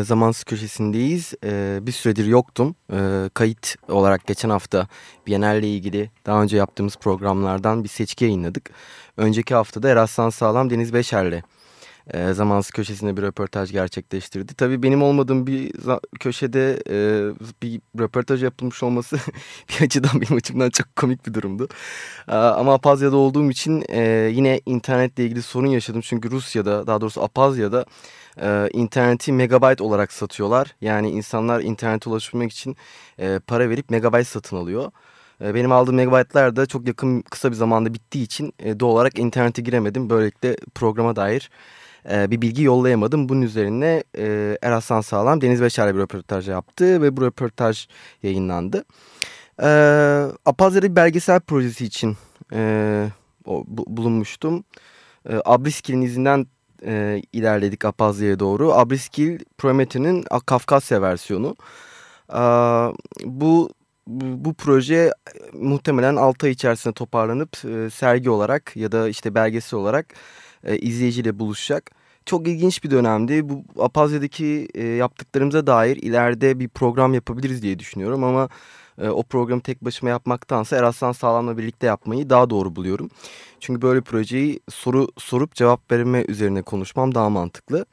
E, zamansız köşesindeyiz. E, bir süredir yoktum. E, kayıt olarak geçen hafta Biennale ilgili daha önce yaptığımız programlardan bir seçki yayınladık. Önceki haftada Eraslan Sağlam Deniz Beşer'le e, zamansız köşesinde bir röportaj gerçekleştirdi. Tabii benim olmadığım bir köşede e, bir röportaj yapılmış olması bir açıdan benim açımdan çok komik bir durumdu. E, ama Apazya'da olduğum için e, yine internetle ilgili sorun yaşadım. Çünkü Rusya'da daha doğrusu Apazya'da e, interneti megabayt olarak satıyorlar. Yani insanlar internete ulaşmak için e, para verip megabayt satın alıyor. E, benim aldığım megabaytlar da çok yakın kısa bir zamanda bittiği için e, doğal olarak internete giremedim. Böylelikle programa dair e, bir bilgi yollayamadım. Bunun üzerine e, Eraslan Sağlam Deniz Beşer'le bir röportaj yaptı ve bu röportaj yayınlandı. E, Apazya'da bir belgesel projesi için e, o, bu, bulunmuştum. E, Abriskil'in izinden e, ilerledik Apazya'ya doğru. Abriskil Prometheus'un Kafkasya versiyonu. E, bu, bu bu proje muhtemelen 6 ay içerisinde toparlanıp e, sergi olarak ya da işte belgesel olarak e, izleyiciyle buluşacak. Çok ilginç bir dönemdi. Bu Apazya'daki e, yaptıklarımıza dair ileride bir program yapabiliriz diye düşünüyorum ama e, o programı tek başıma yapmaktansa Eraslan Sağlam'la birlikte yapmayı daha doğru buluyorum. Çünkü böyle projeyi soru sorup cevap verme üzerine konuşmam daha mantıklı.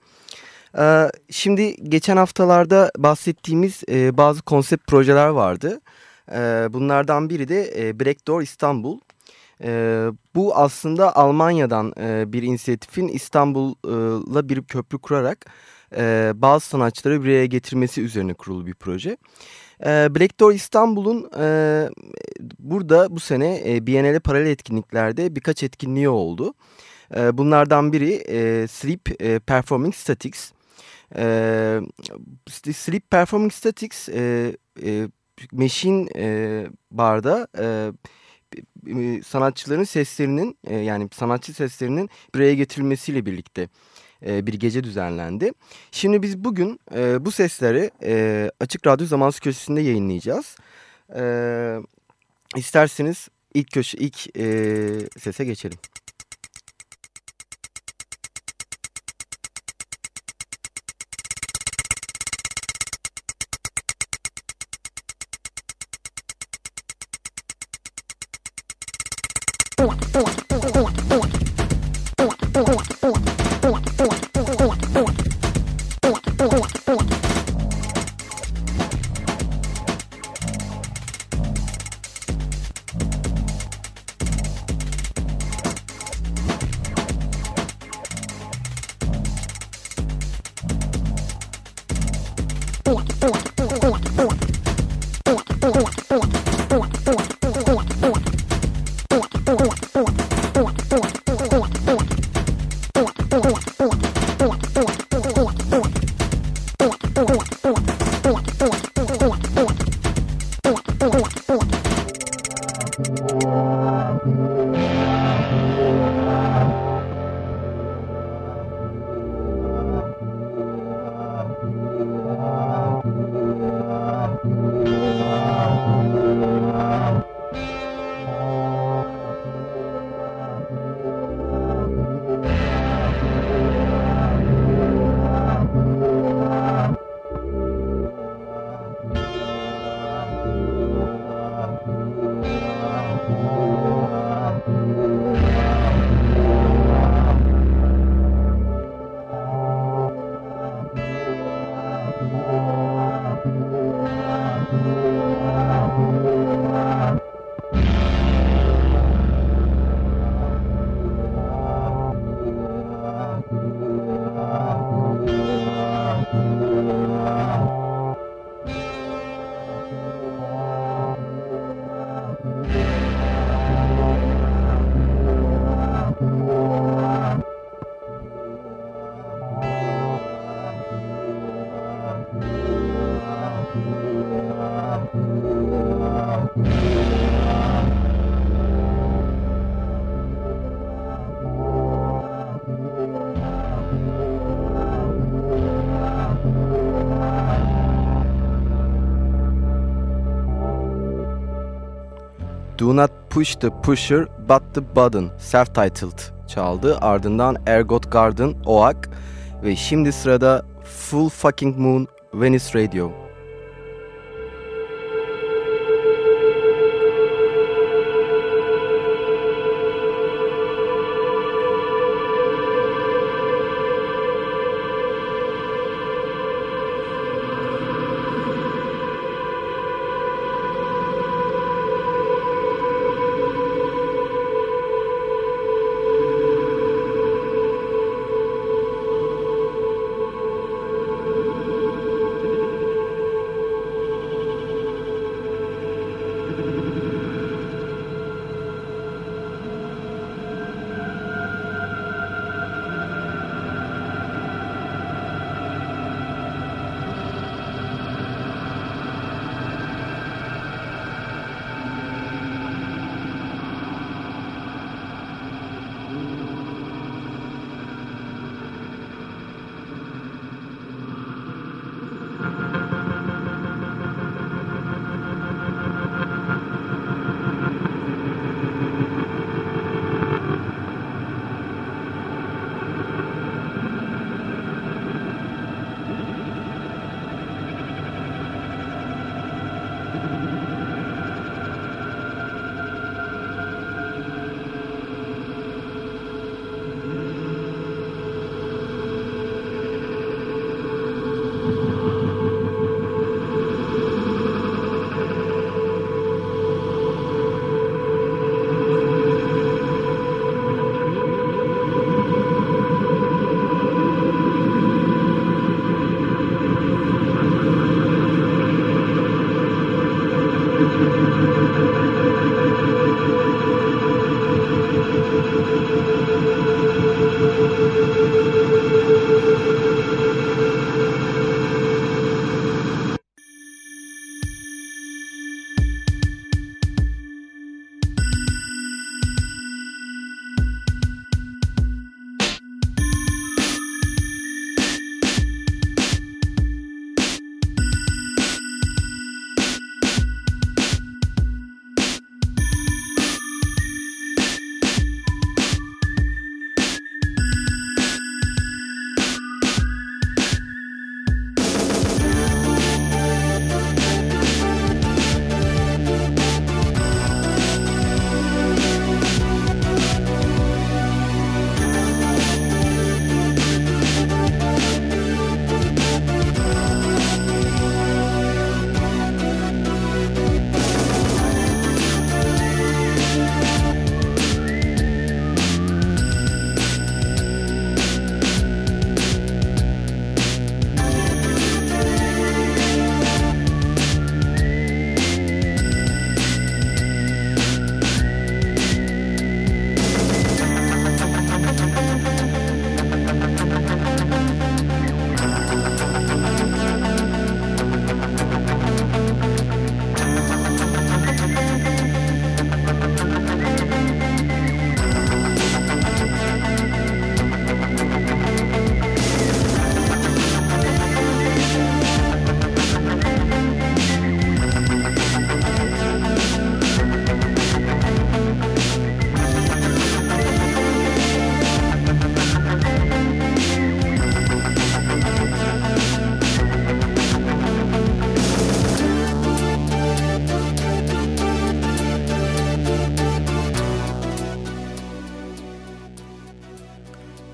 E, şimdi geçen haftalarda bahsettiğimiz e, bazı konsept projeler vardı. E, bunlardan biri de e, Black Door İstanbul. E, bu aslında Almanya'dan e, bir inisiyatifin İstanbul'la bir köprü kurarak e, bazı sanatçıları bir araya getirmesi üzerine kurulu bir proje. E, Black Door İstanbul'un e, burada bu sene e, Biennale paralel etkinliklerde birkaç etkinliği oldu. E, bunlardan biri e, Sleep e, Performing Statics. E, Sleep Performing Statics e, e, Machine e, Bar'da... E, sanatçıların seslerinin e, yani sanatçı seslerinin bir araya getirilmesiyle birlikte e, bir gece düzenlendi. Şimdi biz bugün e, bu sesleri Açık Radyo Zamansız Köşesi'nde yayınlayacağız. İsterseniz ilk köşe ilk sese geçelim. 不玩 Do Not Push the Pusher But the Button self-titled çaldı. Ardından Ergot Garden Oak ve şimdi sırada Full Fucking Moon Venice Radio.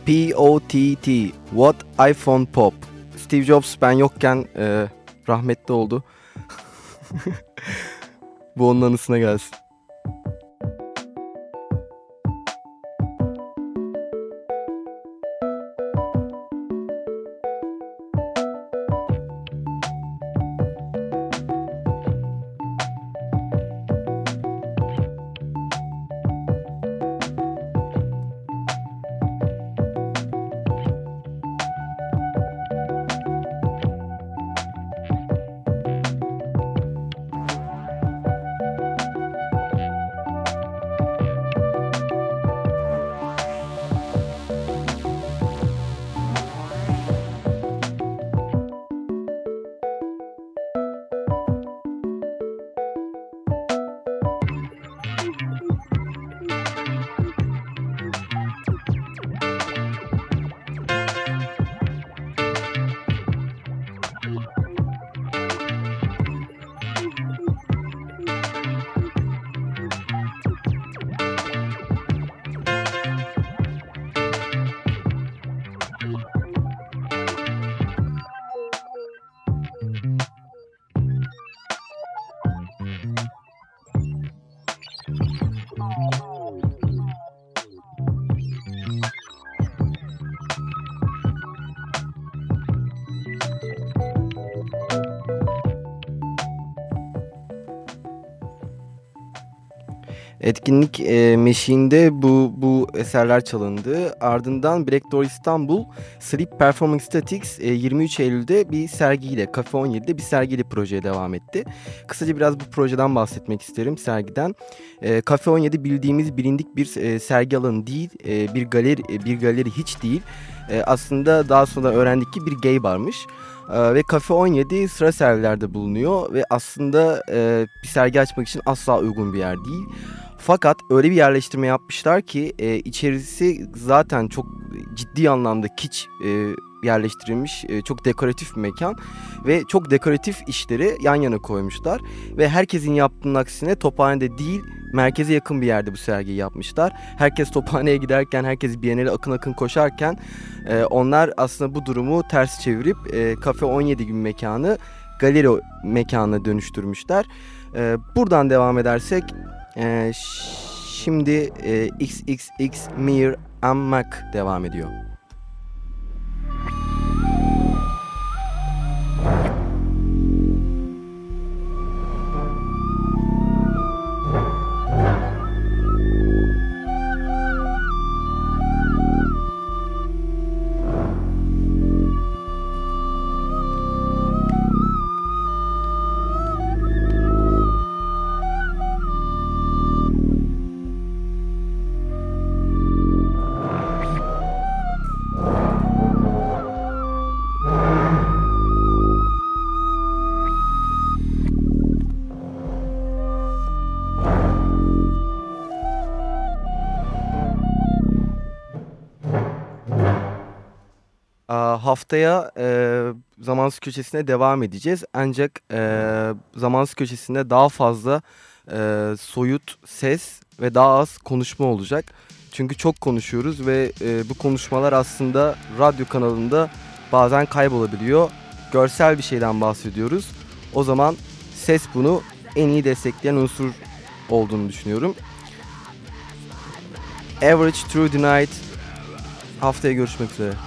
P-O-T-T What iPhone Pop Steve Jobs ben yokken e, rahmetli oldu. Bu onun anısına gelsin. Mm-hmm. Etkinlik e, meşiğinde bu, bu eserler çalındı. Ardından Black Door İstanbul Sleep Performing Statics e, 23 Eylül'de bir sergiyle, Cafe 17'de bir sergiyle projeye devam etti. Kısaca biraz bu projeden bahsetmek isterim sergiden. E, Cafe 17 bildiğimiz bilindik bir e, sergi alanı değil, e, bir galeri e, bir galeri hiç değil. E, aslında daha sonra öğrendik ki bir gay barmış. Ee, ve Cafe 17 sıra sergilerde bulunuyor ve aslında e, bir sergi açmak için asla uygun bir yer değil. Fakat öyle bir yerleştirme yapmışlar ki e, içerisi zaten çok ciddi anlamda kiç e, yerleştirilmiş e, çok dekoratif bir mekan ve çok dekoratif işleri yan yana koymuşlar ve herkesin yaptığının aksine tophanede değil merkeze yakın bir yerde bu sergiyi yapmışlar. Herkes tophaneye giderken herkes Biennale akın akın koşarken e, onlar aslında bu durumu ters çevirip e, Cafe 17 gibi mekanı galeri mekanına dönüştürmüşler. E, buradan devam edersek e, şimdi e, XXX Mir Mac devam ediyor. Haftaya e, Zamansız Köşesi'ne devam edeceğiz. Ancak e, Zamansız Köşesi'nde daha fazla e, soyut ses ve daha az konuşma olacak. Çünkü çok konuşuyoruz ve e, bu konuşmalar aslında radyo kanalında bazen kaybolabiliyor. Görsel bir şeyden bahsediyoruz. O zaman ses bunu en iyi destekleyen unsur olduğunu düşünüyorum. Average Through the Night haftaya görüşmek üzere.